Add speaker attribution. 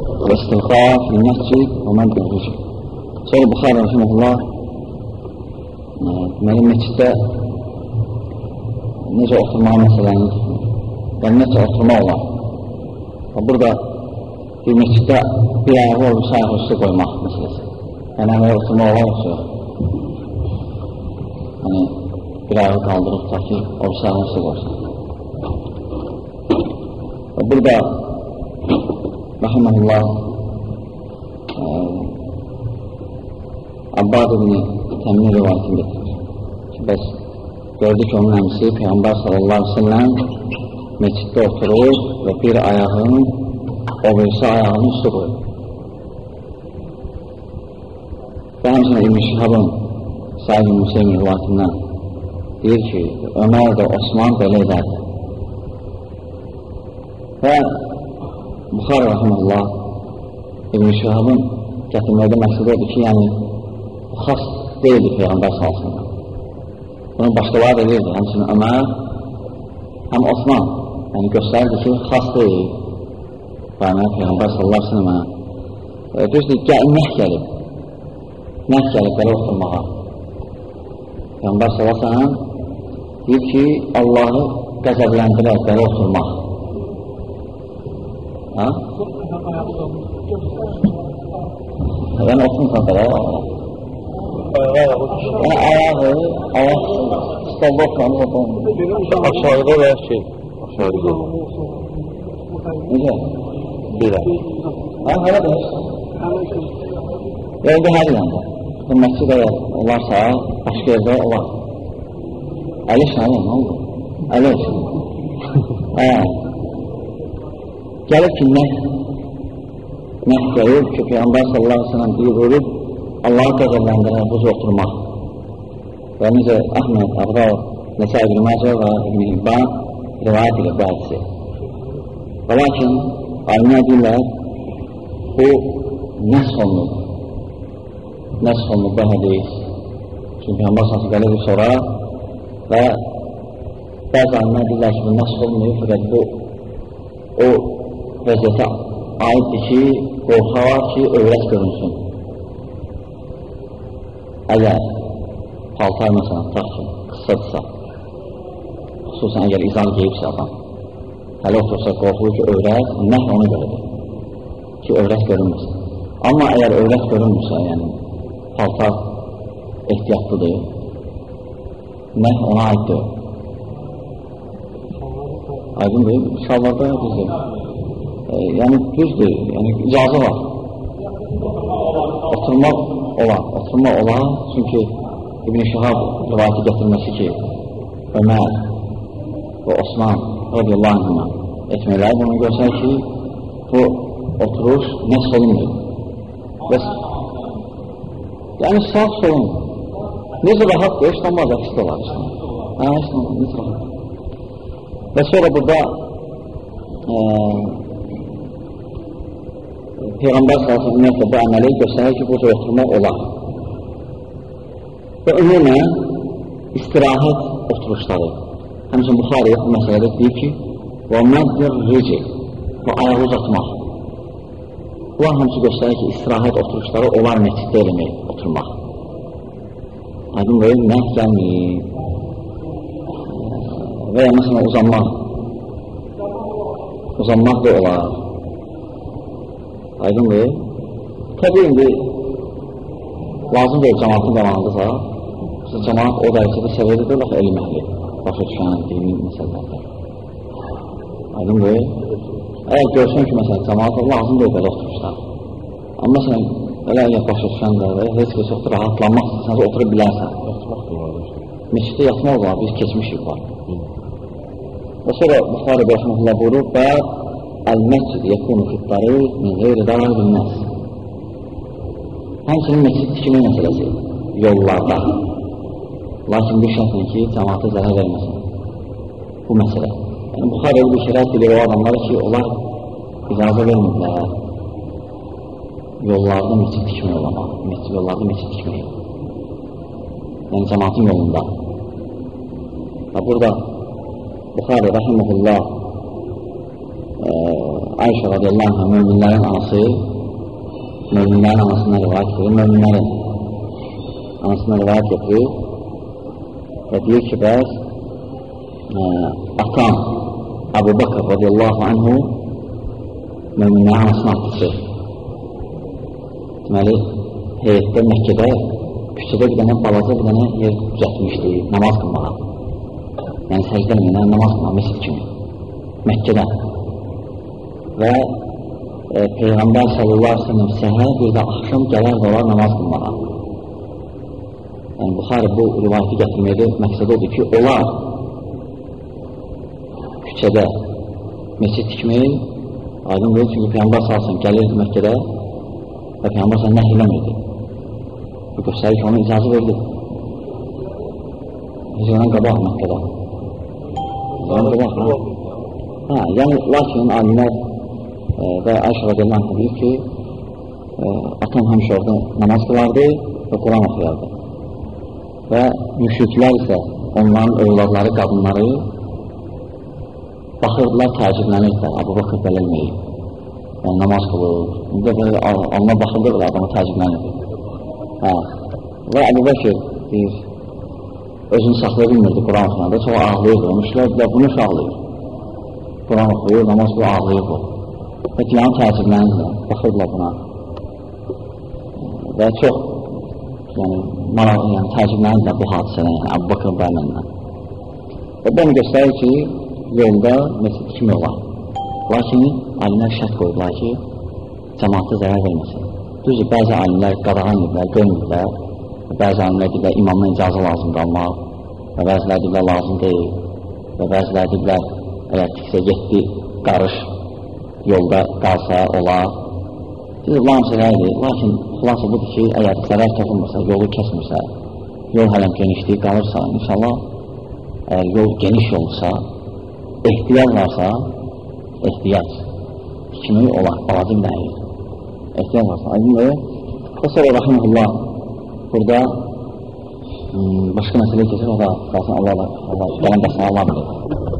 Speaker 1: və istilxar, məscid və mən dövrici. Sonra Buxar Rəhməllah deməli, məsciddə necə oturmağı məsələni tutmur. Yəni, necə oturma olar. Və burada bir məsciddə bir ayağı olursa ayağı üstü qoymaq məsələsi. Yəni, həməyə oturma olar yoxsa yox. Yəni, bir ayağı qaldırıb ta ki, olursa ayağı üstü qoysun. Və burada Rəhməllah Abbad ibn Təmin rivayətini getirir. Ki, bəs gördü ki, onun əmsi Peyğəmbər sallallahu aleyhi ve sellem meçiddə oturur və bir ayağını o birisi ayağını üstü qoyur. Və həmçinin İbn Şihabın Səhib-i Müseymin rivayətindən deyir ki, Ömər də Osman belə edərdi. Və Buxar Rəhməllah İbn Şihabın gətirməkdə məqsəd odur ki, yəni xas deyildi Peyğəmbər salsında. Bunu başqaları da verirdi, həmçinin Ömər, həm Osman, yəni göstərirdi ki, xas deyil. Yəni, Peyğəmbər sallallahu aleyhi ve sellemə düzdür, gəl, nəh gəlib, nəh gəlib belə oturmağa. Peyğəmbər sallallahu aleyhi ve sellem deyir ki, Allahı qəzəbləndirər belə oturmaq. Ha? Yəni, oturmuşsan belə, Yəni ayağı, ayaq stolda oturanı oturanı.
Speaker 2: Aşağıda və şey, aşağıda.
Speaker 1: Necə?
Speaker 2: Belə.
Speaker 1: Ha, hələ də Yolda hər yanda. Bu məscid əgər olarsa, başqa yerdə olar. Əli şəhələ, nə oldu? Əli hə. Gəlir ki, nəh, nəh gəlir ki, Peyyambar sallallahu aleyhi ve sellem deyib ölüb, Allahı qəzəbləndirən buz oturmaq. Və necə Əhməd, Əqdal, Nəsə İbn Məcə və İbn Hibban rivayət ilə bu hədisi. Və lakin, alimə deyirlər, bu nəs olunub. Nəs olunub bu hədis. Çünki Peyyambar sallallahu gəlir sonra və bəzi alimə deyirlər ki, bu nəs olunmuyor, fəqət bu o vəziyyətə aiddir ki, qorxalar ki, övrət görünsün. Əgər paltar məsələn, tutaq ki, qısadırsa, xüsusən əgər izan geyibsə adam, hələ otursa qorxulur ki, övrət, nəh ona görədir ki, övrət görünməsin. Amma əgər övrət görünmürsə, yəni paltar ehtiyatlıdır, nəh ona aiddir. Aydındır, şalvarda düzdür. E, yəni düzdür, yəni icazə var. Oturmaq olar, oturma olar, çünki İbn-i Şəhab rivayəti gətirməsi ki, Ömər və Osman radiyallahu anhına etmələri bunu görsər ki, bu oturuş nəsx olundur. Bəs, yəni sağ solun, necə rahatdır, heç olmaz, əksik olar, heç olmaz. Hə, heç olmaz, necə rahatdır. Və sonra burada e, Peyğəmbər sallallahu ümumiyyətlə bu əməli göstərir ki, bu cür oturmaq olar. Və ümumən istirahət oturuşları. Həmçin Buxari bu məsələdə deyir ki, və məzdir rici və ayağı uzatmaq. Bu hamısı göstərir ki, istirahət oturuşları olar məsciddə eləmək, oturmaq. Aydın böyle nəh gəlməyib. Və ya məsələn uzanmaq. Uzanmaq da olar. Aydındır. Təbii indi lazım deyil cəmatın zamanıdırsa, siz cəmat o dərəcədə səviyyədə laf elm əhli, başa düşən dini məsələlərdə. Aydındır. Əgər görsən ki, məsələn, cəmat lazım deyil belə oturmuşlar. Amma məsələn, elə əgər başa düşən də heç bir çox rahatlanmaq istəsəniz oturub bilərsən. Meçiddə yatmaq var, biz keçmişik var. Və sonra Buxarı Rəhməllah buyurur, və Əl-məscid yəkunu fit-tariq min qeyri darar bilməz. Həmçinin məscid tikimi məsələsi yollarda. Lakin bir şərtlə ki, cəmatı zərər verməsin. Bu məsələ. Yəni, Buxar öyle bir şərət bilir o adamlar ki, onlar icazə vermirlər. Yollarda məscid tikmək olama. Məscid yollarda məscid tikmək. Yəni, cəmatın yolunda. Və burada Buxarı rəhməhullah Ayşə radiyallahu anh, müminlərin anası, müminlərin anasına rivayət edir, müminlərin anasına rivayət edir və deyir ki, bəs ə, atam Əbu Bakır radiyallahu anhu müminlərin anasının atısı. Deməli, heyətdə Məkkədə küçədə bir dənə balaca bir dənə yer düzətmişdi, namaz qılmağa. Yəni səcdə ilə namaz qılmağa, məscid kimi. Məkkədə. Və e, Peyğəmbər sallallahu aleyhi ve sellem səhər bir də axşam gələr olar namaz qılmağa. Yəni Buxarı bu rivayəti gətirməkdə məqsəd odur ki, onlar küçədə məscid tikmək aydın verir çünki Peyğəmbər sallallahu gəlir Məkkədə və Peyğəmbər sallallahu nəhy eləmirdi. Bu göstərir ki, ona icazə verdi. Hicrədən qabaq Məkkədə. Hicrədən qabaq. Ha, yəni lakin alimlər və Ayşə radiyallahu anh deyir ki, e, atam həmişə orada namaz qılardı və Quran oxuyardı. Və müşriklər isə onların övladları, qadınları baxırdılar, təəccüblənirlər, Abu Bakır belə elməyib. Yəni, namaz qılır, alına baxırdılar, adamı təəccüblənirdi. Hə. Və Əbu Bəkir deyir, özünü saxlaya bilmirdi Quran oxuyanda, çox ağlayırdı. Müşriklər bunu ağlayır. Quran oxuyur, namaz bu ağlayır bu. Yanı təəccüblənirlər, baxırdılar buna. Və çox yəni, maraq, yəni təəccüblənirlər bu hadisədən, yəni Əbu Bakır bəyləndən. Və bunu göstərir ki, yolda məsəl kimi olar. Lakin alimlər şərt qoydular ki, cəmaata zərər verməsin. Düzdür, bəzi alimlər qadağan edirlər, görmürlər. Bəzi alimlər deyirlər, imamdan icazə lazım qalmaq və bəzilər deyirlər, lazım deyil və bəzilər deyirlər, əgər tiksə 7 qarış yolda qalsa, olar. Deyir, lan sərərdir, lakin xulası budur ki, əgər zərər toxunmasa, yolu kəsmirsə, yol hələm genişliyi qalırsa, inşallah, əgər yol geniş yolsa, ehtiyat varsa, ehtiyat kimi olar, bir dənə ehtiyat varsa, aydın və sonra rəhməlullah burada başqa məsələ keçir, o da qalsın Allah, Allah, Allah, Allah, Allah, Allah, Allah, Allah,